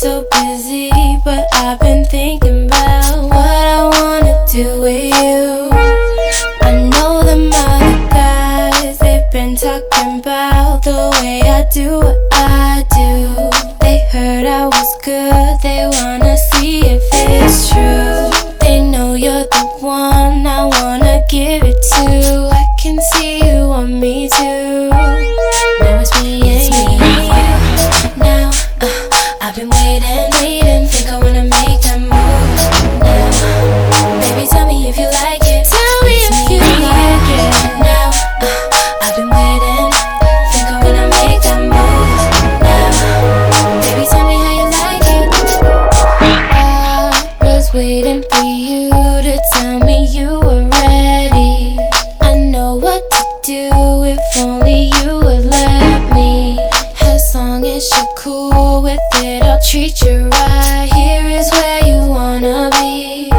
so busy, but I've been thinking about what I wanna do with you. I know them other guys, they've been talking about the way I do what I do. They heard I was good, they wanna see if it's true. They know you're the one I wanna give it to. I can see you want me too. Now it's me waiting, waiting. Think I wanna make that move now. Baby, tell me if you like it. Tell me if you like it. Now uh, I've been waiting. Think I wanna make that move now. Baby, tell me how you like it. I was waiting for you to tell me you were ready. I know what to do if only you treat you right. Here is where you wanna be.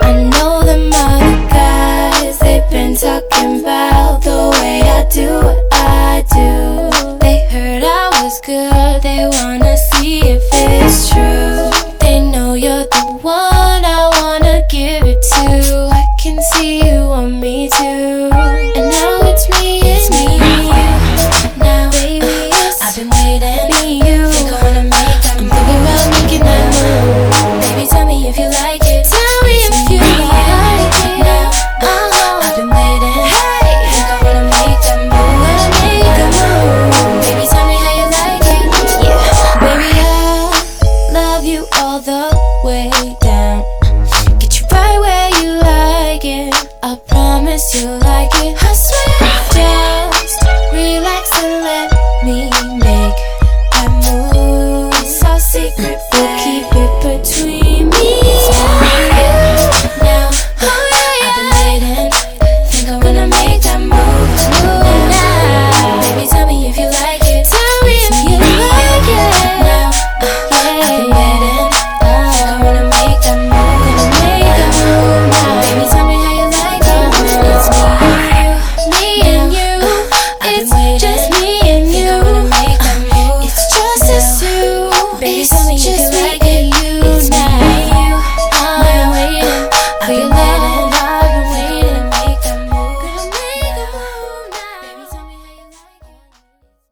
I know them other guys, they've been talking about the way I do what I do. They heard I was good, they wanna see if it's true. They know you're the one I wanna give it to. Our just make